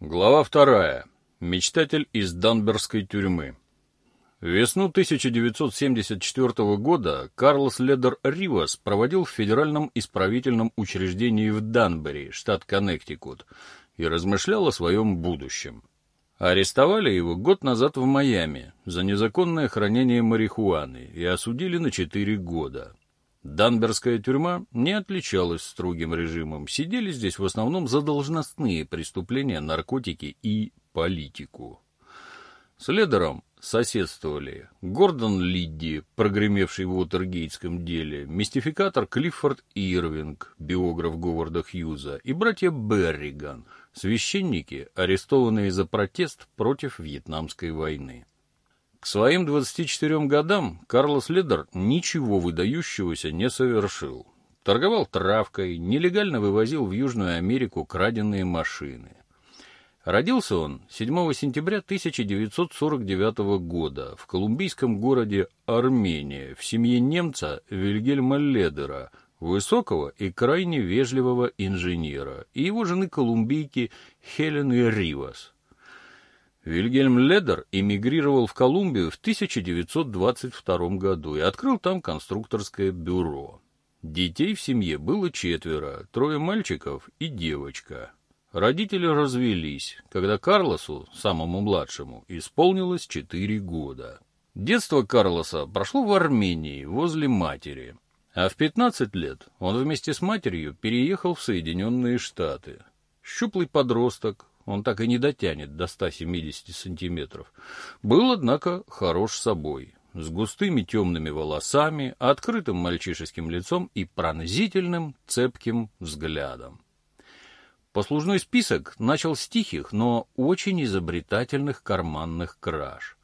Глава вторая. Мечтатель из Данберской тюрьмы. Весну 1974 года Карлос Ледер Ривас проводил в Федеральном исправительном учреждении в Данбери, штат Коннектикут, и размышлял о своем будущем. Арестовали его год назад в Майами за незаконное хранение марихуаны и осудили на 4 года. Данберская тюрьма не отличалась строгим режимом. Сидели здесь в основном за должностные преступления, наркотики и политику. С Ледером соседствовали Гордон Лидди, прогремевший в Уотергейтском деле, мистификатор Клиффорд Ирвинг, биограф Говарда Хьюза, и братья Берриган, священники, арестованные за протест против Вьетнамской войны. К своим 24 годам Карлос Ледер ничего выдающегося не совершил. Торговал травкой, нелегально вывозил в Южную Америку краденные машины. Родился он 7 сентября 1949 года в колумбийском городе Армения в семье немца Вильгельма Ледера, высокого и крайне вежливого инженера, и его жены колумбийки Хелены Ривас – Вильгельм Ледер эмигрировал в Колумбию в 1922 году и открыл там конструкторское бюро. Детей в семье было четверо, трое мальчиков и девочка. Родители развелись, когда Карлосу, самому младшему, исполнилось четыре года. Детство Карлоса прошло в Армении, возле матери. А в 15 лет он вместе с матерью переехал в Соединенные Штаты. Щуплый подросток, он так и не дотянет до 170 сантиметров, был, однако, хорош собой, с густыми темными волосами, открытым мальчишеским лицом и пронзительным цепким взглядом. Послужной список начал с тихих, но очень изобретательных карманных краж.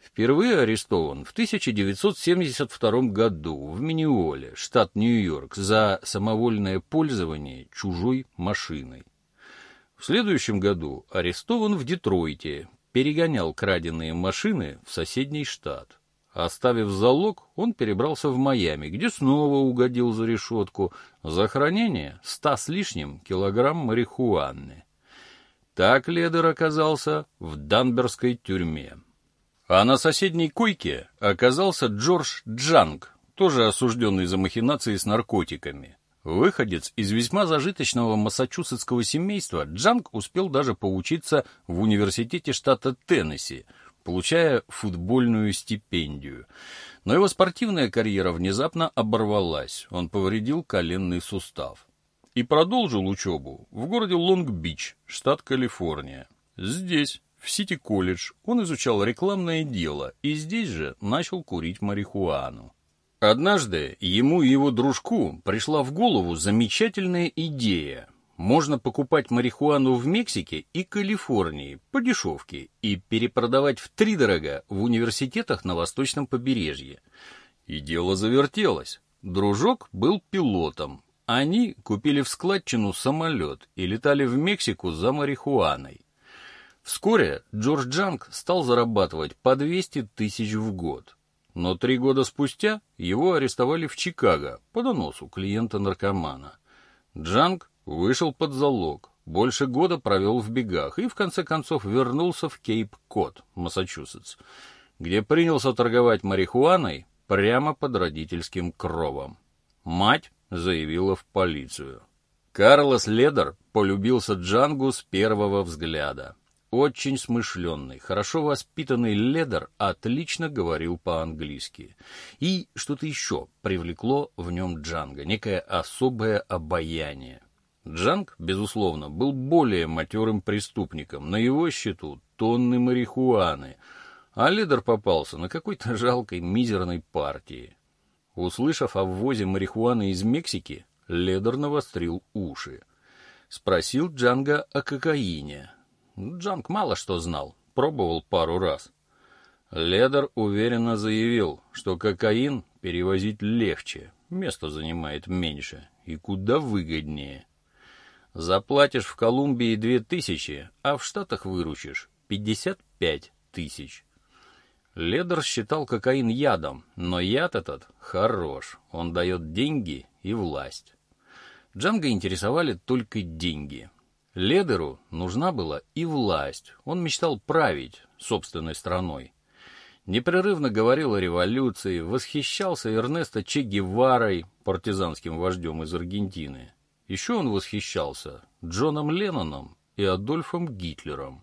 Впервые арестован в 1972 году в Миниоле, штат Нью-Йорк, за самовольное пользование чужой машиной. В следующем году арестован в Детройте, перегонял краденные машины в соседний штат. Оставив залог, он перебрался в Майами, где снова угодил за решетку за хранение ста с лишним килограмм марихуаны. Так Ледер оказался в Данберской тюрьме. А на соседней койке оказался Джордж Джанг, тоже осужденный за махинации с наркотиками. Выходец из весьма зажиточного массачусетского семейства, Джанг успел даже поучиться в университете штата Теннесси, получая футбольную стипендию. Но его спортивная карьера внезапно оборвалась, он повредил коленный сустав. И продолжил учебу в городе Лонг-Бич, штат Калифорния. Здесь, в Сити-колледж, он изучал рекламное дело и здесь же начал курить марихуану. Однажды ему и его дружку пришла в голову замечательная идея. Можно покупать марихуану в Мексике и Калифорнии по дешевке и перепродавать втридорога в университетах на восточном побережье. И дело завертелось. Дружок был пилотом. Они купили в складчину самолет и летали в Мексику за марихуаной. Вскоре Джордж Джанг стал зарабатывать по 200 тысяч в год. Но три года спустя его арестовали в Чикаго по доносу клиента-наркомана. Джанг вышел под залог, больше года провел в бегах и в конце концов вернулся в Кейп-Кот, Массачусетс, где принялся торговать марихуаной прямо под родительским кровом. Мать заявила в полицию. Карлос Ледер полюбился Джангу с первого взгляда. Очень смышленный, хорошо воспитанный Ледер отлично говорил по-английски. И что-то еще привлекло в нем Джанга, некое особое обаяние. Джанг, безусловно, был более матерым преступником. На его счету тонны марихуаны, а Ледер попался на какой-то жалкой мизерной партии. Услышав о ввозе марихуаны из Мексики, Ледер навострил уши. Спросил Джанга о кокаине, Джанк мало что знал, пробовал пару раз. Ледер уверенно заявил, что кокаин перевозить легче, место занимает меньше и куда выгоднее. Заплатишь в Колумбии две тысячи, а в Штатах выручишь пятьдесят пять тысяч. Ледер считал кокаин ядом, но яд этот хорош, он дает деньги и власть. Джанга интересовали только деньги. Ледеру нужна была и власть. Он мечтал править собственной страной. Непрерывно говорил о революции, восхищался Эрнесто Че Геварой, партизанским вождем из Аргентины. Еще он восхищался Джоном Ленноном и Адольфом Гитлером.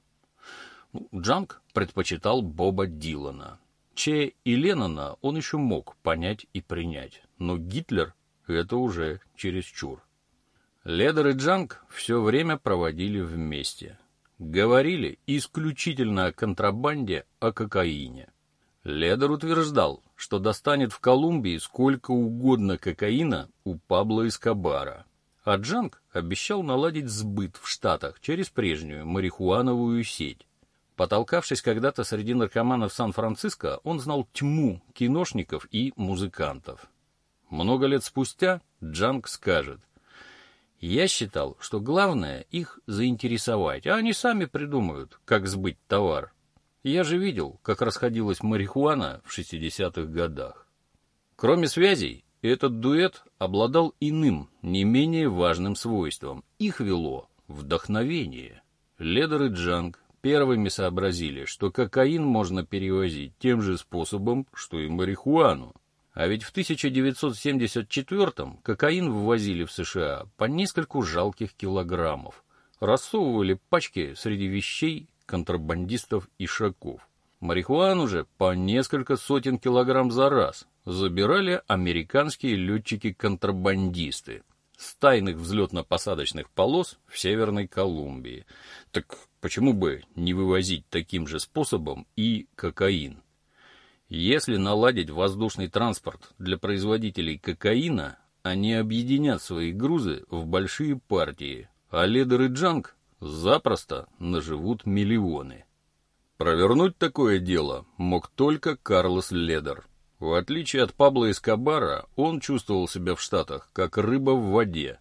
Ну, Джанг предпочитал Боба Дилана. Че и Леннона он еще мог понять и принять, но Гитлер — это уже чересчур. Ледер и Джанг все время проводили вместе. Говорили исключительно о контрабанде, о кокаине. Ледер утверждал, что достанет в Колумбии сколько угодно кокаина у Пабло Эскобара. А Джанг обещал наладить сбыт в Штатах через прежнюю марихуановую сеть. Потолкавшись когда-то среди наркоманов Сан-Франциско, он знал тьму киношников и музыкантов. Много лет спустя Джанг скажет – я считал, что главное их заинтересовать, а они сами придумают, как сбыть товар. Я же видел, как расходилась марихуана в 60-х годах. Кроме связей, этот дуэт обладал иным, не менее важным свойством. Их вело вдохновение. Ледер и Джанг первыми сообразили, что кокаин можно перевозить тем же способом, что и марихуану. А ведь в 1974-м кокаин ввозили в США по нескольку жалких килограммов, рассовывали пачки среди вещей контрабандистов и шаков. Марихуану же по несколько сотен килограмм за раз забирали американские летчики-контрабандисты с тайных взлетно-посадочных полос в Северной Колумбии. Так почему бы не вывозить таким же способом и кокаин? Если наладить воздушный транспорт для производителей кокаина, они объединят свои грузы в большие партии, а Ледер и Джанг запросто наживут миллионы. Провернуть такое дело мог только Карлос Ледер. В отличие от Пабло Эскобара, он чувствовал себя в Штатах как рыба в воде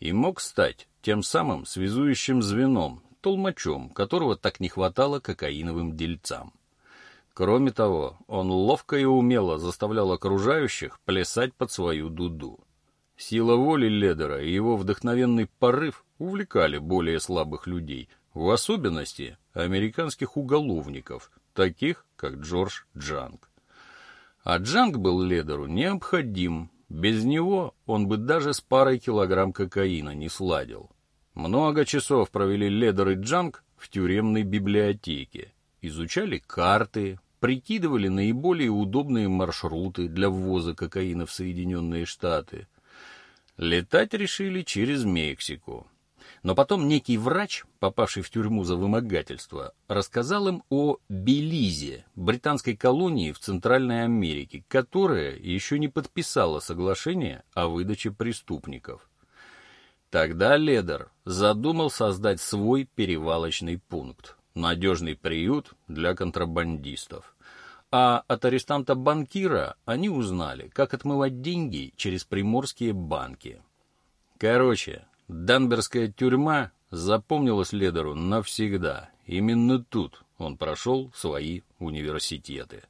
и мог стать тем самым связующим звеном, толмачом, которого так не хватало кокаиновым дельцам. Кроме того, он ловко и умело заставлял окружающих плясать под свою дуду. Сила воли Ледера и его вдохновенный порыв увлекали более слабых людей, в особенности американских уголовников, таких как Джордж Джанг. А Джанг был Ледеру необходим, без него он бы даже с парой килограмм кокаина не сладил. Много часов провели Ледер и Джанг в тюремной библиотеке, изучали карты, прикидывали наиболее удобные маршруты для ввоза кокаина в Соединенные Штаты. Летать решили через Мексику. Но потом некий врач, попавший в тюрьму за вымогательство, рассказал им о Белизе, британской колонии в Центральной Америке, которая еще не подписала соглашение о выдаче преступников. Тогда Ледер задумал создать свой перевалочный пункт надежный приют для контрабандистов. А от арестанта-банкира они узнали, как отмывать деньги через приморские банки. Короче, Данберская тюрьма запомнилась Ледеру навсегда. Именно тут он прошел свои университеты.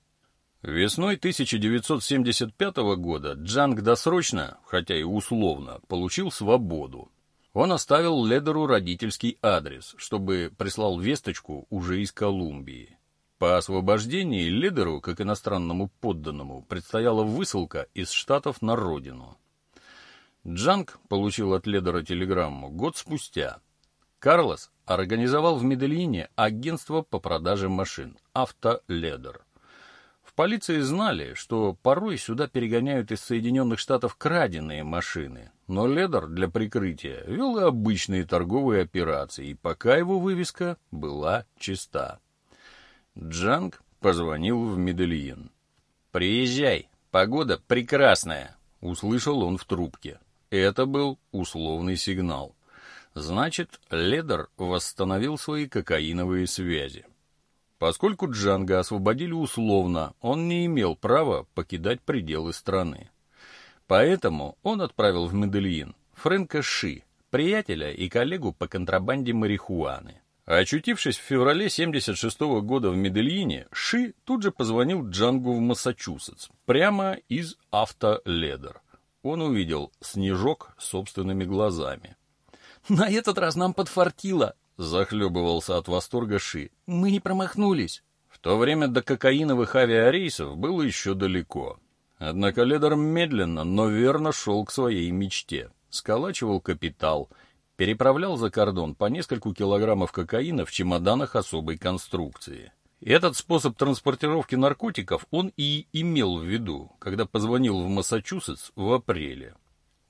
Весной 1975 года Джанг досрочно, хотя и условно, получил свободу. Он оставил Ледеру родительский адрес, чтобы прислал весточку уже из Колумбии. По освобождении Ледеру, как иностранному подданному, предстояла высылка из Штатов на родину. Джанг получил от Ледера телеграмму год спустя. Карлос организовал в Медельине агентство по продаже машин «Автоледер». В полиции знали, что порой сюда перегоняют из Соединенных Штатов краденые машины, но Ледер для прикрытия вел и обычные торговые операции, и пока его вывеска была чиста. Джанг позвонил в Медельин. «Приезжай, погода прекрасная», — услышал он в трубке. Это был условный сигнал. Значит, Ледер восстановил свои кокаиновые связи. Поскольку Джанга освободили условно, он не имел права покидать пределы страны. Поэтому он отправил в Медельин Фрэнка Ши, приятеля и коллегу по контрабанде марихуаны. Очутившись в феврале 76 -го года в Медельине, Ши тут же позвонил Джангу в Массачусетс, прямо из автоледер. Он увидел снежок собственными глазами. На этот раз нам подфартило, захлебывался от восторга Ши. Мы не промахнулись. В то время до кокаиновых авиарейсов было еще далеко. Однако Ледер медленно, но верно шел к своей мечте. Сколачивал капитал, переправлял за кордон по нескольку килограммов кокаина в чемоданах особой конструкции. Этот способ транспортировки наркотиков он и имел в виду, когда позвонил в Массачусетс в апреле.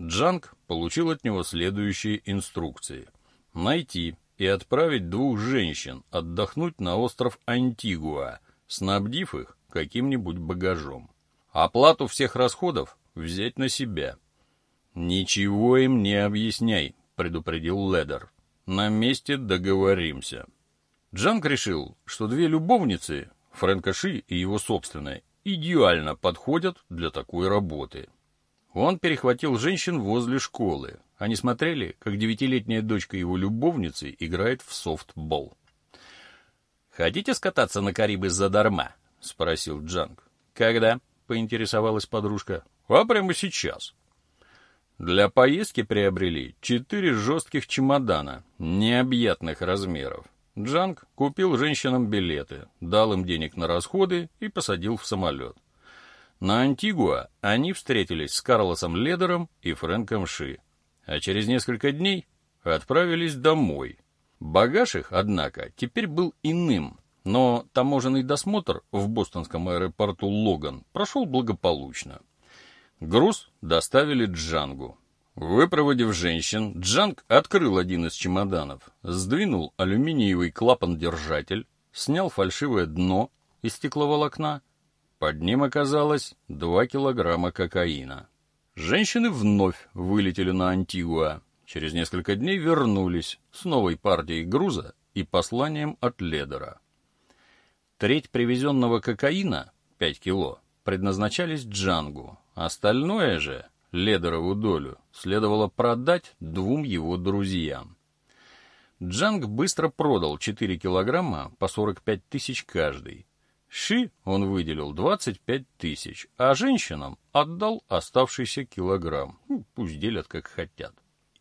Джанг получил от него следующие инструкции. Найти и отправить двух женщин отдохнуть на остров Антигуа, снабдив их каким-нибудь багажом. Оплату всех расходов взять на себя. «Ничего им не объясняй», — предупредил Ледер. «На месте договоримся». Джанг решил, что две любовницы, Фрэнка Ши и его собственная, идеально подходят для такой работы. Он перехватил женщин возле школы. Они смотрели, как девятилетняя дочка его любовницы играет в софтбол. «Хотите скататься на Карибы задарма?» — спросил Джанг. «Когда?» — поинтересовалась подружка. «А прямо сейчас». Для поездки приобрели четыре жестких чемодана необъятных размеров. Джанг купил женщинам билеты, дал им денег на расходы и посадил в самолет. На Антигуа они встретились с Карлосом Ледером и Фрэнком Ши, а через несколько дней отправились домой. Багаж их, однако, теперь был иным, но таможенный досмотр в бостонском аэропорту Логан прошел благополучно. Груз доставили Джангу. Выпроводив женщин, Джанг открыл один из чемоданов, сдвинул алюминиевый клапан-держатель, снял фальшивое дно из стекловолокна под ним оказалось 2 килограмма кокаина. Женщины вновь вылетели на Антигуа. Через несколько дней вернулись с новой партией груза и посланием от Ледера. Треть привезенного кокаина, 5 кило, предназначались Джангу. Остальное же, Ледерову долю, следовало продать двум его друзьям. Джанг быстро продал 4 килограмма по 45 тысяч каждый, Ши он выделил 25 тысяч, а женщинам отдал оставшийся килограмм. Ну, пусть делят как хотят.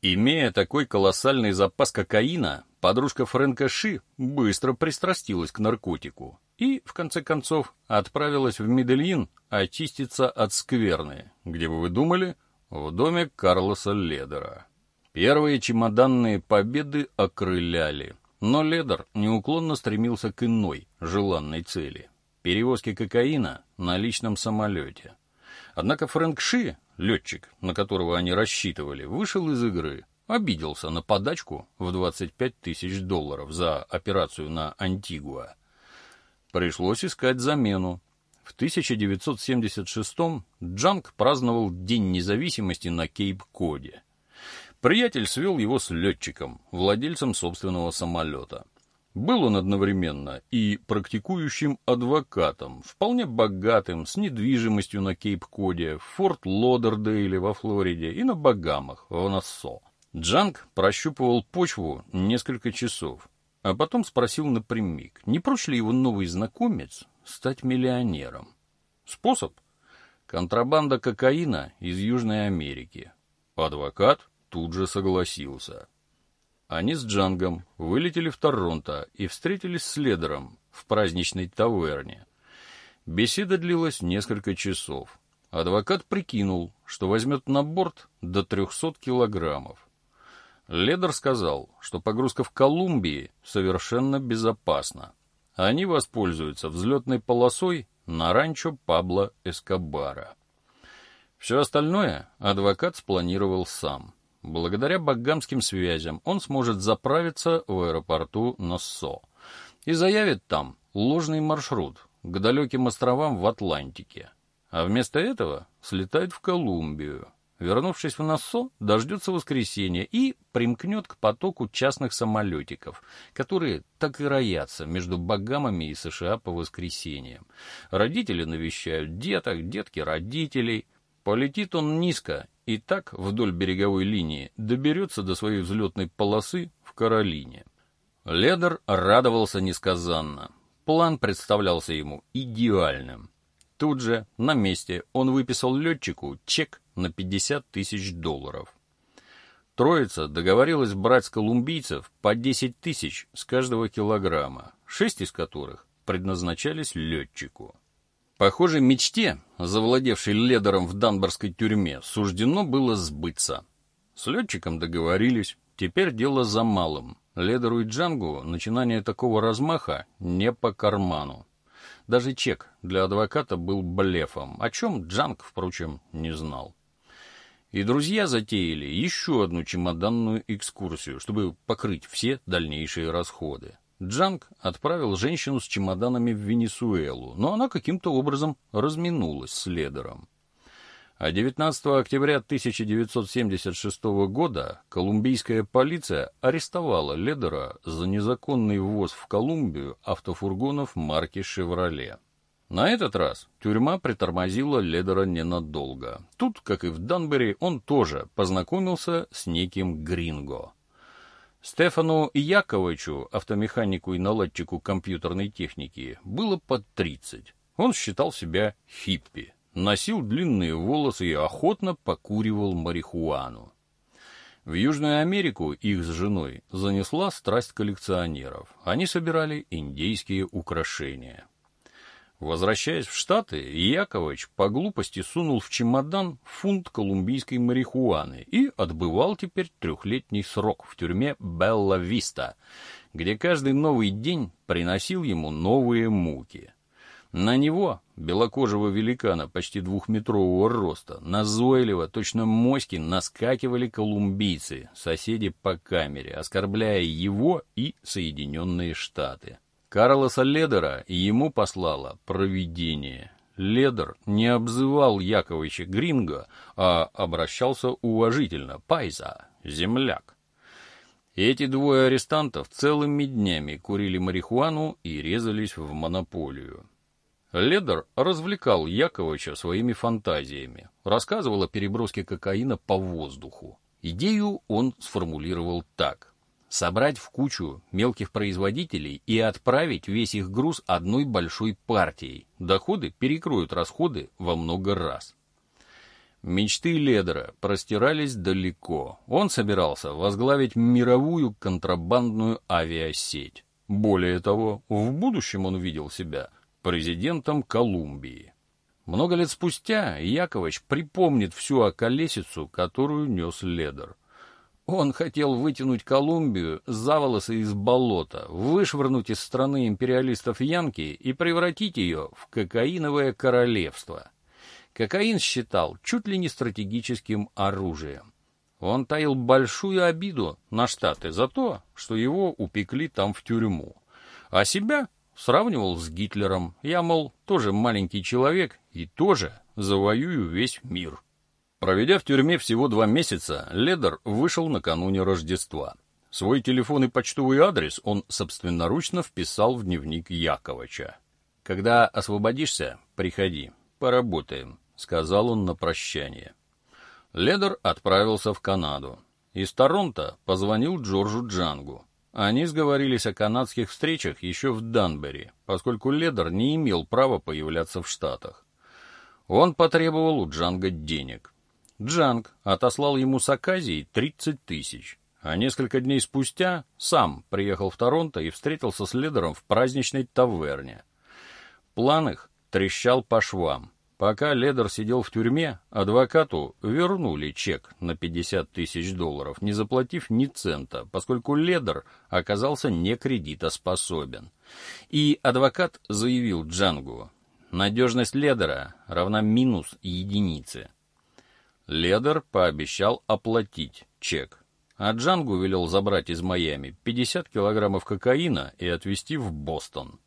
Имея такой колоссальный запас кокаина, подружка Фрэнка Ши быстро пристрастилась к наркотику и, в конце концов, отправилась в Медельин очиститься от скверны, где бы вы думали, в доме Карлоса Ледера. Первые чемоданные победы окрыляли, но Ледер неуклонно стремился к иной, желанной цели перевозки кокаина на личном самолете. Однако Фрэнк Ши, летчик, на которого они рассчитывали, вышел из игры, обиделся на подачку в 25 тысяч долларов за операцию на Антигуа. Пришлось искать замену. В 1976-м Джанг праздновал День независимости на Кейп-Коде. Приятель свел его с летчиком, владельцем собственного самолета. Был он одновременно и практикующим адвокатом, вполне богатым, с недвижимостью на Кейп-Коде, в Форт Лодердейле во Флориде и на Багамах в Нассо. Джанг прощупывал почву несколько часов, а потом спросил напрямик, не прочь ли его новый знакомец стать миллионером. Способ? Контрабанда кокаина из Южной Америки. Адвокат тут же согласился. Они с Джангом вылетели в Торонто и встретились с Ледером в праздничной таверне. Беседа длилась несколько часов. Адвокат прикинул, что возьмет на борт до 300 килограммов. Ледер сказал, что погрузка в Колумбии совершенно безопасна. Они воспользуются взлетной полосой на ранчо Пабло Эскобара. Все остальное адвокат спланировал сам. Благодаря багамским связям он сможет заправиться в аэропорту Нассо и заявит там ложный маршрут к далеким островам в Атлантике. А вместо этого слетает в Колумбию. Вернувшись в Нассо, дождется воскресенья и примкнет к потоку частных самолетиков, которые так и роятся между Багамами и США по воскресеньям. Родители навещают деток, детки родителей. Полетит он низко и так вдоль береговой линии доберется до своей взлетной полосы в Каролине. Ледер радовался несказанно. План представлялся ему идеальным. Тут же, на месте, он выписал летчику чек на 50 тысяч долларов. Троица договорилась брать с колумбийцев по 10 тысяч с каждого килограмма, шесть из которых предназначались летчику. Похоже, мечте, завладевшей ледером в данборской тюрьме, суждено было сбыться. С летчиком договорились, теперь дело за малым. Ледеру и Джангу начинание такого размаха не по карману. Даже чек для адвоката был блефом, о чем Джанг, впрочем, не знал. И друзья затеяли еще одну чемоданную экскурсию, чтобы покрыть все дальнейшие расходы. Джанг отправил женщину с чемоданами в Венесуэлу, но она каким-то образом разминулась с Ледером. А 19 октября 1976 года колумбийская полиция арестовала Ледера за незаконный ввоз в Колумбию автофургонов марки «Шевроле». На этот раз тюрьма притормозила Ледера ненадолго. Тут, как и в Данбери, он тоже познакомился с неким Гринго. Стефану Яковичу, автомеханику и наладчику компьютерной техники, было под 30. Он считал себя хиппи носил длинные волосы и охотно покуривал марихуану. В Южную Америку их с женой занесла страсть коллекционеров. Они собирали индейские украшения. Возвращаясь в Штаты, Якович по глупости сунул в чемодан фунт колумбийской марихуаны и отбывал теперь трехлетний срок в тюрьме Белла-Виста, где каждый новый день приносил ему новые муки. На него, белокожего великана почти двухметрового роста, назойливо, точно моськи, наскакивали колумбийцы, соседи по камере, оскорбляя его и Соединенные Штаты. Карлоса Ледера ему послало провидение. Ледер не обзывал Яковича Гринго, а обращался уважительно «пайза», «земляк». Эти двое арестантов целыми днями курили марихуану и резались в монополию. Ледер развлекал Яковича своими фантазиями, рассказывал о переброске кокаина по воздуху. Идею он сформулировал так. Собрать в кучу мелких производителей и отправить весь их груз одной большой партией. Доходы перекроют расходы во много раз. Мечты Ледера простирались далеко. Он собирался возглавить мировую контрабандную авиасеть. Более того, в будущем он видел себя – президентом Колумбии. Много лет спустя Якович припомнит всю околесицу, которую нес Ледер. Он хотел вытянуть Колумбию за волосы из болота, вышвырнуть из страны империалистов Янки и превратить ее в кокаиновое королевство. Кокаин считал чуть ли не стратегическим оружием. Он таил большую обиду на Штаты за то, что его упекли там в тюрьму, а себя Сравнивал с Гитлером. Я, мол, тоже маленький человек и тоже завоюю весь мир. Проведя в тюрьме всего два месяца, Ледер вышел накануне Рождества. Свой телефон и почтовый адрес он собственноручно вписал в дневник Яковича. «Когда освободишься, приходи, поработаем», — сказал он на прощание. Ледер отправился в Канаду. Из Торонто позвонил Джорджу Джангу. Они сговорились о канадских встречах еще в Данбери, поскольку Ледер не имел права появляться в Штатах. Он потребовал у Джанга денег. Джанг отослал ему с Аказией 30 тысяч, а несколько дней спустя сам приехал в Торонто и встретился с Ледером в праздничной таверне. План их трещал по швам. Пока Ледер сидел в тюрьме, адвокату вернули чек на 50 тысяч долларов, не заплатив ни цента, поскольку Ледер оказался некредитоспособен. И адвокат заявил Джангу, надежность Ледера равна минус единице. Ледер пообещал оплатить чек, а Джангу велел забрать из Майами 50 килограммов кокаина и отвезти в Бостон.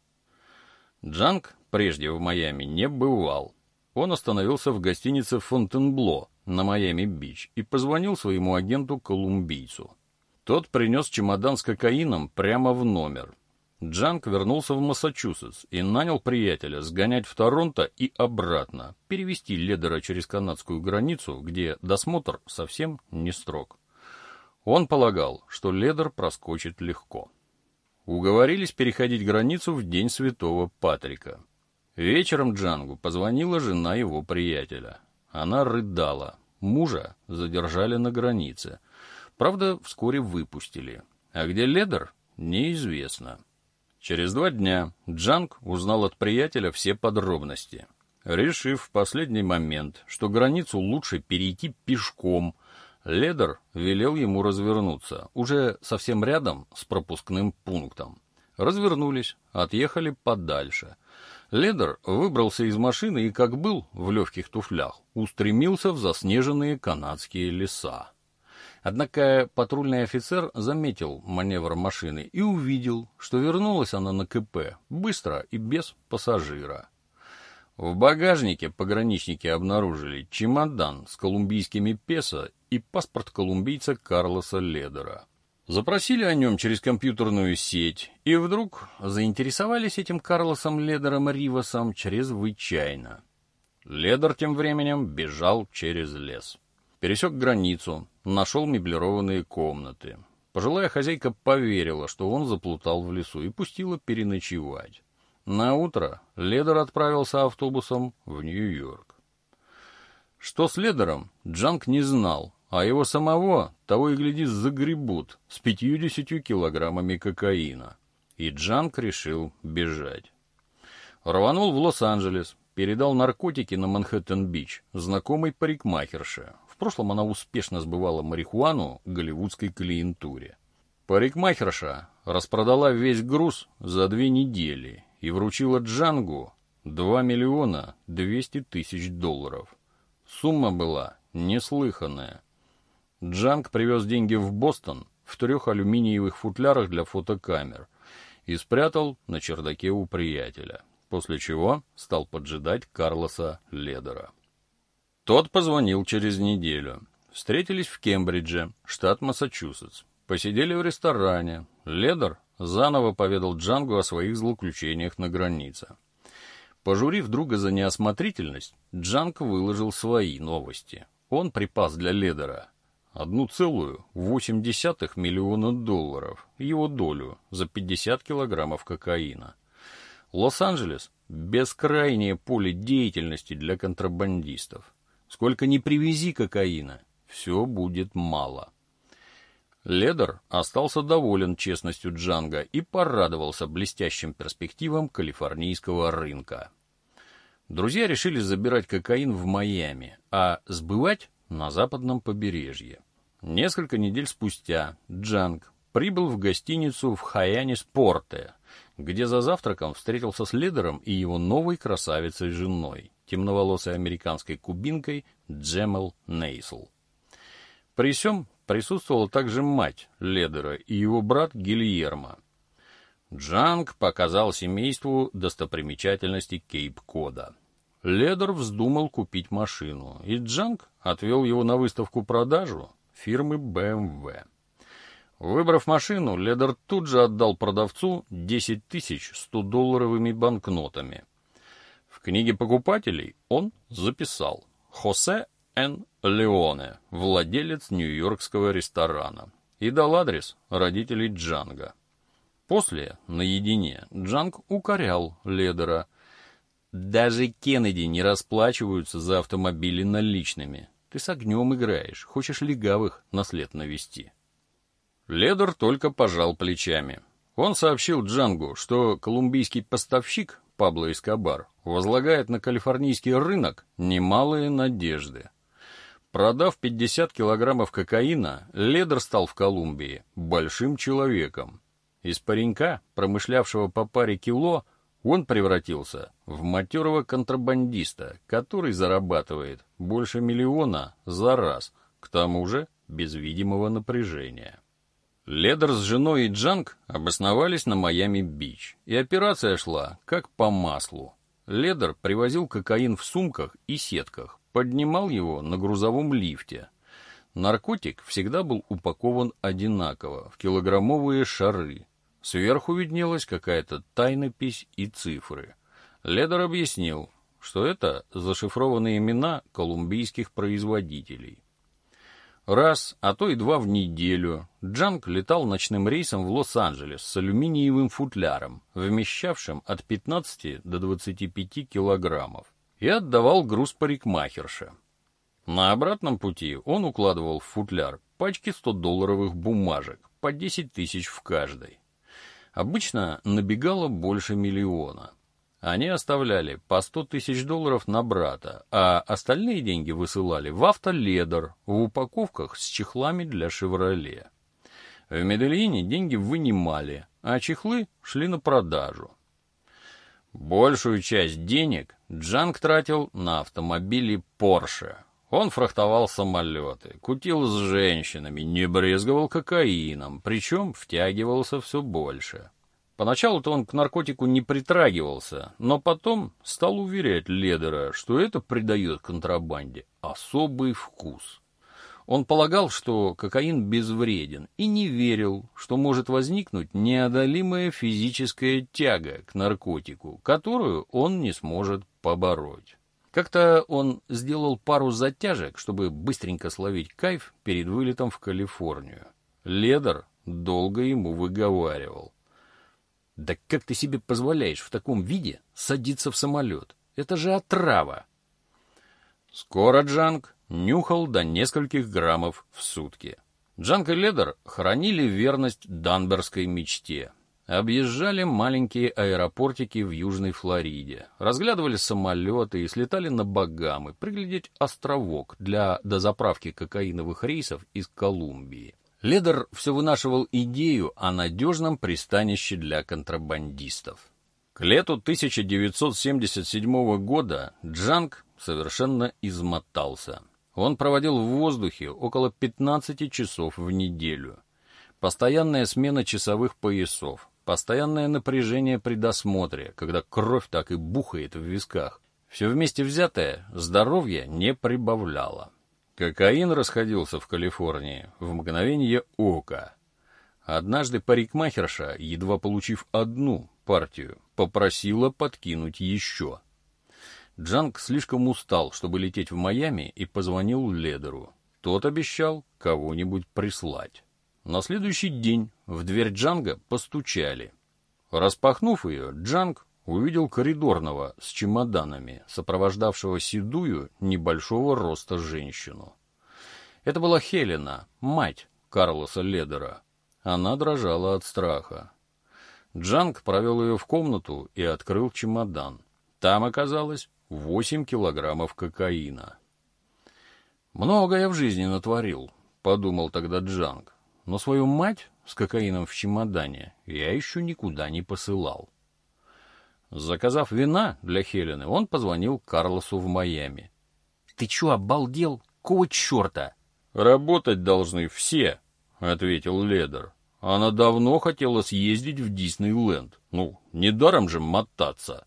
Джанг прежде в Майами не бывал, он остановился в гостинице «Фонтенбло» на Майами-Бич и позвонил своему агенту-колумбийцу. Тот принес чемодан с кокаином прямо в номер. Джанк вернулся в Массачусетс и нанял приятеля сгонять в Торонто и обратно, перевести Ледера через канадскую границу, где досмотр совсем не строг. Он полагал, что Ледер проскочит легко. Уговорились переходить границу в день Святого Патрика. Вечером Джангу позвонила жена его приятеля. Она рыдала. Мужа задержали на границе. Правда, вскоре выпустили. А где Ледер, неизвестно. Через два дня Джанг узнал от приятеля все подробности. Решив в последний момент, что границу лучше перейти пешком, Ледер велел ему развернуться, уже совсем рядом с пропускным пунктом. Развернулись, отъехали подальше. Ледер выбрался из машины и, как был, в легких туфлях, устремился в заснеженные канадские леса. Однако патрульный офицер заметил маневр машины и увидел, что вернулась она на КП, быстро и без пассажира. В багажнике пограничники обнаружили чемодан с колумбийскими песо и паспорт колумбийца Карлоса Ледера. Запросили о нем через компьютерную сеть, и вдруг заинтересовались этим Карлосом Ледером Ривасом чрезвычайно. Ледер тем временем бежал через лес. Пересек границу, нашел меблированные комнаты. Пожилая хозяйка поверила, что он заплутал в лесу и пустила переночевать. На утро Ледер отправился автобусом в Нью-Йорк. Что с Ледером, Джанк не знал, а его самого, того и гляди, загребут с пятьюдесятью килограммами кокаина. И Джанк решил бежать. Рванул в Лос-Анджелес, передал наркотики на Манхэттен-Бич знакомой парикмахерше, в прошлом она успешно сбывала марихуану голливудской клиентуре. Парикмахерша распродала весь груз за две недели и вручила Джангу 2 миллиона 200 тысяч долларов. Сумма была неслыханная. Джанг привез деньги в Бостон в трех алюминиевых футлярах для фотокамер и спрятал на чердаке у приятеля, после чего стал поджидать Карлоса Ледера. Тот позвонил через неделю. Встретились в Кембридже, штат Массачусетс. Посидели в ресторане. Ледер заново поведал Джангу о своих злоключениях на границе. Пожурив друга за неосмотрительность, Джанг выложил свои новости. Он припас для Ледера одну целую восемь десятых миллиона долларов, его долю за 50 килограммов кокаина. Лос-Анджелес – бескрайнее поле деятельности для контрабандистов. Сколько ни привези кокаина, все будет мало. Ледер остался доволен честностью Джанга и порадовался блестящим перспективам калифорнийского рынка. Друзья решили забирать кокаин в Майами, а сбывать на западном побережье. Несколько недель спустя Джанг прибыл в гостиницу в Хаяне-Спорте, где за завтраком встретился с Ледером и его новой красавицей-женой темноволосой американской кубинкой Джемел Нейсл. При всем присутствовала также мать Ледера и его брат Гильермо. Джанг показал семейству достопримечательности Кейп-Кода. Ледер вздумал купить машину, и Джанг отвел его на выставку-продажу фирмы BMW. Выбрав машину, Ледер тут же отдал продавцу 10 тысяч 100-долларовыми банкнотами – книге покупателей он записал «Хосе Н. Леоне, владелец нью-йоркского ресторана», и дал адрес родителей Джанга. После, наедине, Джанг укорял Ледера. «Даже Кеннеди не расплачиваются за автомобили наличными. Ты с огнем играешь, хочешь легавых на след навести». Ледер только пожал плечами. Он сообщил Джангу, что колумбийский поставщик Пабло Эскобар возлагает на калифорнийский рынок немалые надежды. Продав 50 килограммов кокаина, Ледер стал в Колумбии большим человеком. Из паренька, промышлявшего по паре кило, он превратился в матерого контрабандиста, который зарабатывает больше миллиона за раз, к тому же без видимого напряжения. Ледер с женой и Джанг обосновались на Майами-Бич, и операция шла как по маслу. Ледер привозил кокаин в сумках и сетках, поднимал его на грузовом лифте. Наркотик всегда был упакован одинаково, в килограммовые шары. Сверху виднелась какая-то тайнопись и цифры. Ледер объяснил, что это зашифрованные имена колумбийских производителей. Раз, а то и два в неделю Джанг летал ночным рейсом в Лос-Анджелес с алюминиевым футляром, вмещавшим от 15 до 25 килограммов, и отдавал груз парикмахерше. На обратном пути он укладывал в футляр пачки 100-долларовых бумажек, по 10 тысяч в каждой. Обычно набегало больше миллиона. Они оставляли по 100 тысяч долларов на брата, а остальные деньги высылали в автоледер в упаковках с чехлами для «Шевроле». В Медельине деньги вынимали, а чехлы шли на продажу. Большую часть денег Джанг тратил на автомобили Porsche. Он фрахтовал самолеты, кутил с женщинами, не брезговал кокаином, причем втягивался все больше. Поначалу-то он к наркотику не притрагивался, но потом стал уверять Ледера, что это придает контрабанде особый вкус. Он полагал, что кокаин безвреден, и не верил, что может возникнуть неодолимая физическая тяга к наркотику, которую он не сможет побороть. Как-то он сделал пару затяжек, чтобы быстренько словить кайф перед вылетом в Калифорнию. Ледер долго ему выговаривал. «Да как ты себе позволяешь в таком виде садиться в самолет? Это же отрава!» Скоро Джанг нюхал до нескольких граммов в сутки. Джанг и Ледер хранили верность данберской мечте. Объезжали маленькие аэропортики в Южной Флориде, разглядывали самолеты и слетали на Багамы, приглядеть островок для дозаправки кокаиновых рейсов из Колумбии. Ледер все вынашивал идею о надежном пристанище для контрабандистов. К лету 1977 года Джанг совершенно измотался. Он проводил в воздухе около 15 часов в неделю. Постоянная смена часовых поясов, постоянное напряжение при досмотре, когда кровь так и бухает в висках. Все вместе взятое здоровье не прибавляло. Кокаин расходился в Калифорнии в мгновение ока. Однажды парикмахерша, едва получив одну партию, попросила подкинуть еще. Джанг слишком устал, чтобы лететь в Майами, и позвонил Ледеру. Тот обещал кого-нибудь прислать. На следующий день в дверь Джанга постучали. Распахнув ее, Джанг увидел коридорного с чемоданами, сопровождавшего седую, небольшого роста женщину. Это была Хелена, мать Карлоса Ледера. Она дрожала от страха. Джанг провел ее в комнату и открыл чемодан. Там оказалось 8 килограммов кокаина. «Много я в жизни натворил», — подумал тогда Джанг. «Но свою мать с кокаином в чемодане я еще никуда не посылал». Заказав вина для Хелены, он позвонил Карлосу в Майами. «Ты чё, обалдел? Какого черта?» «Работать должны все», — ответил Ледер. «Она давно хотела съездить в Диснейленд. Ну, недаром же мотаться».